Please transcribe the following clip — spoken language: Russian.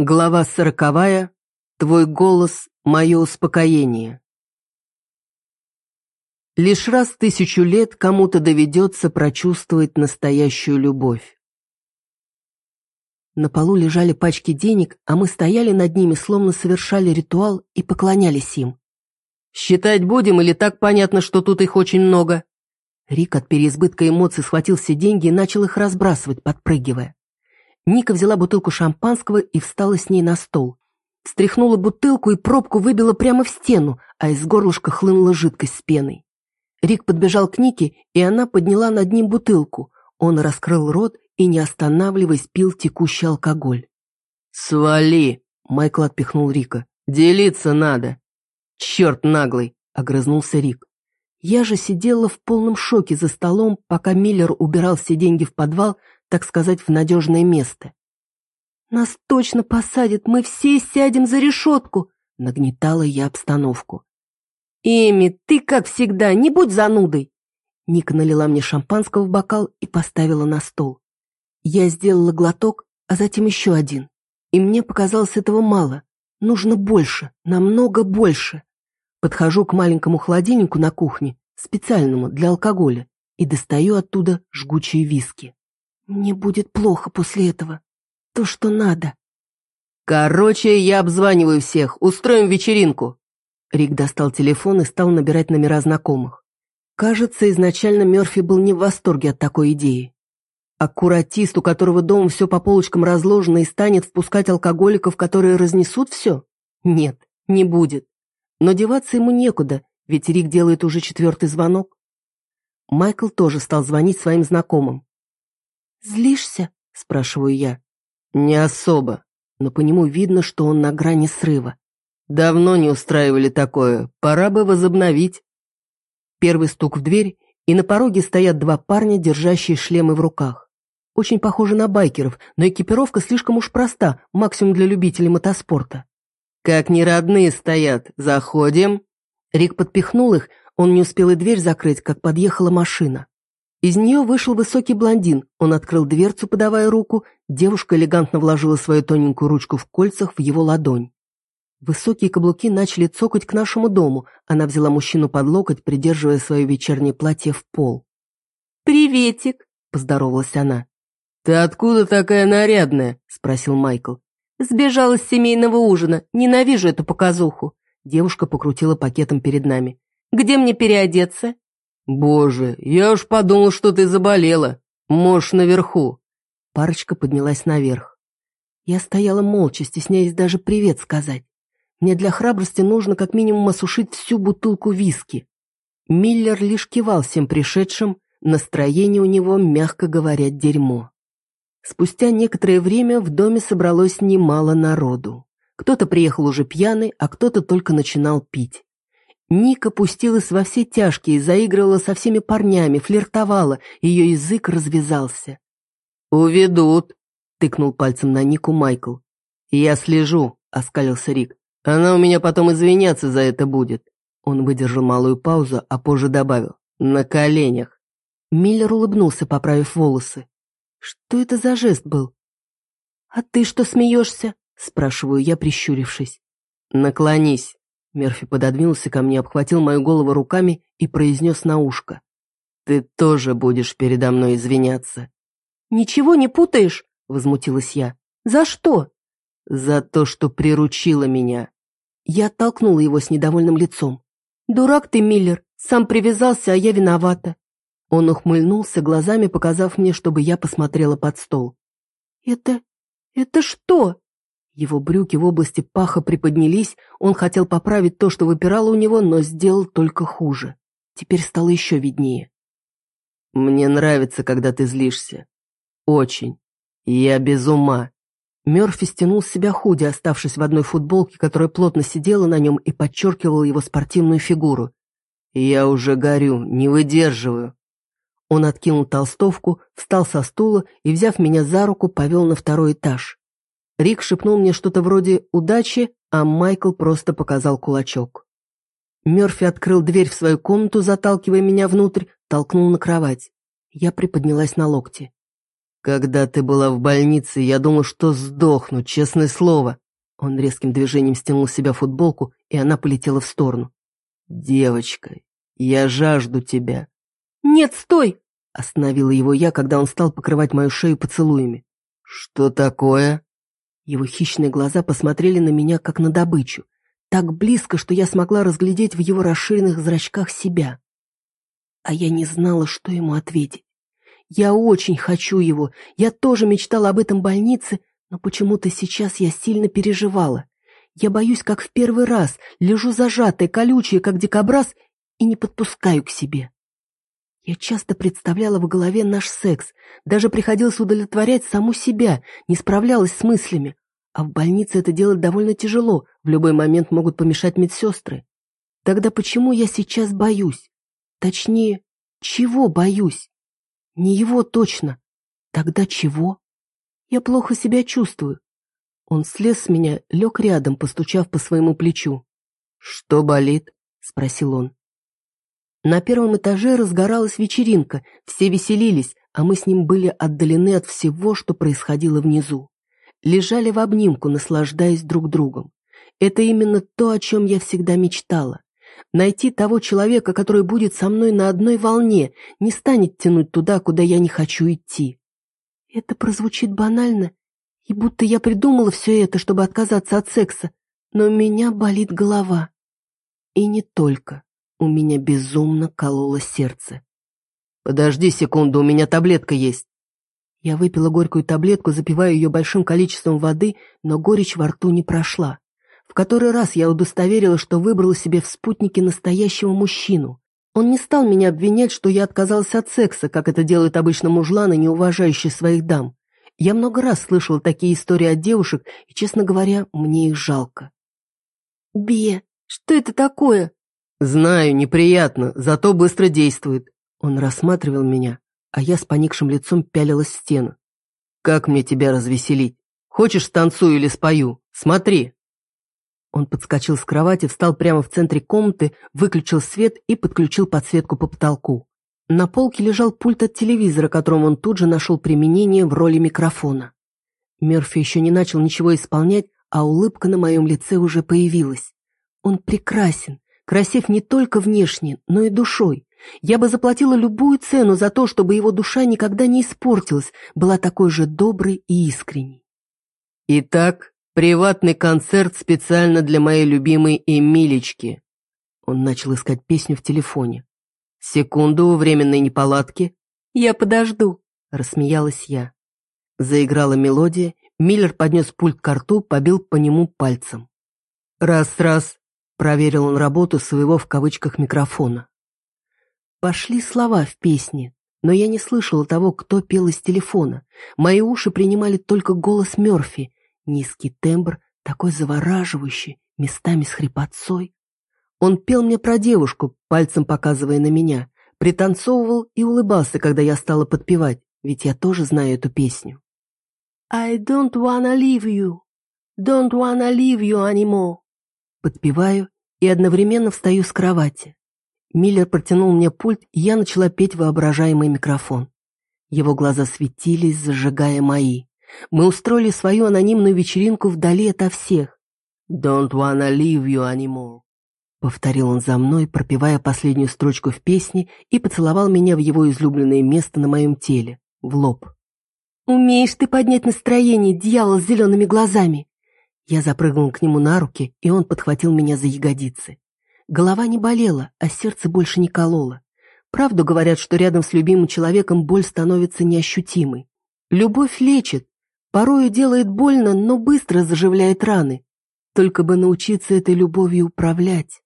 Глава сороковая. Твой голос – мое успокоение. Лишь раз тысячу лет кому-то доведется прочувствовать настоящую любовь. На полу лежали пачки денег, а мы стояли над ними, словно совершали ритуал и поклонялись им. «Считать будем или так понятно, что тут их очень много?» Рик от переизбытка эмоций схватил все деньги и начал их разбрасывать, подпрыгивая. Ника взяла бутылку шампанского и встала с ней на стол. Стряхнула бутылку и пробку выбила прямо в стену, а из горлышка хлынула жидкость с пеной. Рик подбежал к Нике, и она подняла над ним бутылку. Он раскрыл рот и, не останавливаясь, пил текущий алкоголь. «Свали!» — Майкл отпихнул Рика. «Делиться надо!» «Черт наглый!» — огрызнулся Рик. Я же сидела в полном шоке за столом, пока Миллер убирал все деньги в подвал, так сказать, в надежное место. «Нас точно посадят, мы все сядем за решетку!» — нагнетала я обстановку. «Эми, ты, как всегда, не будь занудой!» Ника налила мне шампанского в бокал и поставила на стол. Я сделала глоток, а затем еще один. И мне показалось этого мало. Нужно больше, намного больше. Подхожу к маленькому холодильнику на кухне, специальному для алкоголя, и достаю оттуда жгучие виски. Мне будет плохо после этого. То, что надо. Короче, я обзваниваю всех. Устроим вечеринку. Рик достал телефон и стал набирать номера знакомых. Кажется, изначально Мерфи был не в восторге от такой идеи. Аккуратист, у которого дома все по полочкам разложено и станет впускать алкоголиков, которые разнесут все? Нет, не будет. Но деваться ему некуда, ведь Рик делает уже четвертый звонок. Майкл тоже стал звонить своим знакомым. «Злишься?» – спрашиваю я. «Не особо, но по нему видно, что он на грани срыва. Давно не устраивали такое, пора бы возобновить». Первый стук в дверь, и на пороге стоят два парня, держащие шлемы в руках. Очень похожи на байкеров, но экипировка слишком уж проста, максимум для любителей мотоспорта. «Как неродные стоят, заходим?» Рик подпихнул их, он не успел и дверь закрыть, как подъехала машина. Из нее вышел высокий блондин. Он открыл дверцу, подавая руку. Девушка элегантно вложила свою тоненькую ручку в кольцах в его ладонь. Высокие каблуки начали цокать к нашему дому. Она взяла мужчину под локоть, придерживая свое вечернее платье в пол. «Приветик!» – поздоровалась она. «Ты откуда такая нарядная?» – спросил Майкл. «Сбежала с семейного ужина. Ненавижу эту показуху». Девушка покрутила пакетом перед нами. «Где мне переодеться?» «Боже, я уж подумал, что ты заболела. Можешь наверху». Парочка поднялась наверх. Я стояла молча, стесняясь даже привет сказать. Мне для храбрости нужно как минимум осушить всю бутылку виски. Миллер лишь кивал всем пришедшим, настроение у него, мягко говоря, дерьмо. Спустя некоторое время в доме собралось немало народу. Кто-то приехал уже пьяный, а кто-то только начинал пить. Ника пустилась во все тяжкие, заигрывала со всеми парнями, флиртовала, ее язык развязался. «Уведут», — тыкнул пальцем на Нику Майкл. «Я слежу», — оскалился Рик. «Она у меня потом извиняться за это будет». Он выдержал малую паузу, а позже добавил. «На коленях». Миллер улыбнулся, поправив волосы. «Что это за жест был?» «А ты что смеешься?» — спрашиваю я, прищурившись. «Наклонись». Мерфи пододвинулся ко мне, обхватил мою голову руками и произнес на ушко. «Ты тоже будешь передо мной извиняться». «Ничего не путаешь?» — возмутилась я. «За что?» «За то, что приручила меня». Я оттолкнула его с недовольным лицом. «Дурак ты, Миллер, сам привязался, а я виновата». Он ухмыльнулся, глазами показав мне, чтобы я посмотрела под стол. «Это... это что?» Его брюки в области паха приподнялись, он хотел поправить то, что выпирало у него, но сделал только хуже. Теперь стало еще виднее. «Мне нравится, когда ты злишься. Очень. Я без ума». Мерфи стянул с себя худи, оставшись в одной футболке, которая плотно сидела на нем и подчеркивала его спортивную фигуру. «Я уже горю, не выдерживаю». Он откинул толстовку, встал со стула и, взяв меня за руку, повел на второй этаж. Рик шепнул мне что-то вроде «удачи», а Майкл просто показал кулачок. Мёрфи открыл дверь в свою комнату, заталкивая меня внутрь, толкнул на кровать. Я приподнялась на локте. Когда ты была в больнице, я думал, что сдохну, честное слово. Он резким движением стянул с себя футболку, и она полетела в сторону. Девочка, я жажду тебя. Нет, стой! Остановила его я, когда он стал покрывать мою шею поцелуями. Что такое? Его хищные глаза посмотрели на меня, как на добычу. Так близко, что я смогла разглядеть в его расширенных зрачках себя. А я не знала, что ему ответить. Я очень хочу его. Я тоже мечтала об этом больнице, но почему-то сейчас я сильно переживала. Я боюсь, как в первый раз, лежу зажатая, колючая, как дикобраз, и не подпускаю к себе. Я часто представляла в голове наш секс, даже приходилось удовлетворять саму себя, не справлялась с мыслями. А в больнице это делать довольно тяжело, в любой момент могут помешать медсестры. Тогда почему я сейчас боюсь? Точнее, чего боюсь? Не его точно. Тогда чего? Я плохо себя чувствую. Он слез с меня, лег рядом, постучав по своему плечу. «Что болит?» — спросил он. На первом этаже разгоралась вечеринка, все веселились, а мы с ним были отдалены от всего, что происходило внизу. Лежали в обнимку, наслаждаясь друг другом. Это именно то, о чем я всегда мечтала. Найти того человека, который будет со мной на одной волне, не станет тянуть туда, куда я не хочу идти. Это прозвучит банально, и будто я придумала все это, чтобы отказаться от секса, но у меня болит голова. И не только. У меня безумно кололо сердце. «Подожди секунду, у меня таблетка есть». Я выпила горькую таблетку, запивая ее большим количеством воды, но горечь во рту не прошла. В который раз я удостоверила, что выбрала себе в спутнике настоящего мужчину. Он не стал меня обвинять, что я отказалась от секса, как это делают обычно мужланы, не уважающие своих дам. Я много раз слышала такие истории от девушек, и, честно говоря, мне их жалко. «Бе, что это такое?» «Знаю, неприятно, зато быстро действует». Он рассматривал меня, а я с поникшим лицом пялилась в стену. «Как мне тебя развеселить? Хочешь, станцую или спою? Смотри!» Он подскочил с кровати, встал прямо в центре комнаты, выключил свет и подключил подсветку по потолку. На полке лежал пульт от телевизора, которому он тут же нашел применение в роли микрофона. Мерфи еще не начал ничего исполнять, а улыбка на моем лице уже появилась. Он прекрасен, красив не только внешне, но и душой. Я бы заплатила любую цену за то, чтобы его душа никогда не испортилась, была такой же доброй и искренней. Итак, Приватный концерт специально для моей любимой Эмилечки. Он начал искать песню в телефоне. Секунду временной неполадки. Я подожду, рассмеялась я. Заиграла мелодия, Миллер поднес пульт к рту, побил по нему пальцем. «Раз-раз», — проверил он работу своего в кавычках микрофона. Пошли слова в песне, но я не слышала того, кто пел из телефона. Мои уши принимали только голос Мёрфи, Низкий тембр, такой завораживающий, местами с хрипотцой. Он пел мне про девушку, пальцем показывая на меня, пританцовывал и улыбался, когда я стала подпевать, ведь я тоже знаю эту песню. I don't wanna leave you, don't wanna leave you anymore. Подпеваю и одновременно встаю с кровати. Миллер протянул мне пульт, и я начала петь воображаемый микрофон. Его глаза светились, зажигая мои. Мы устроили свою анонимную вечеринку вдали ото всех. «Don't wanna leave you anymore», — повторил он за мной, пропевая последнюю строчку в песне и поцеловал меня в его излюбленное место на моем теле, в лоб. «Умеешь ты поднять настроение, дьявол с зелеными глазами!» Я запрыгнул к нему на руки, и он подхватил меня за ягодицы. Голова не болела, а сердце больше не кололо. Правду говорят, что рядом с любимым человеком боль становится неощутимой. Любовь лечит, Порою делает больно, но быстро заживляет раны. Только бы научиться этой любовью управлять.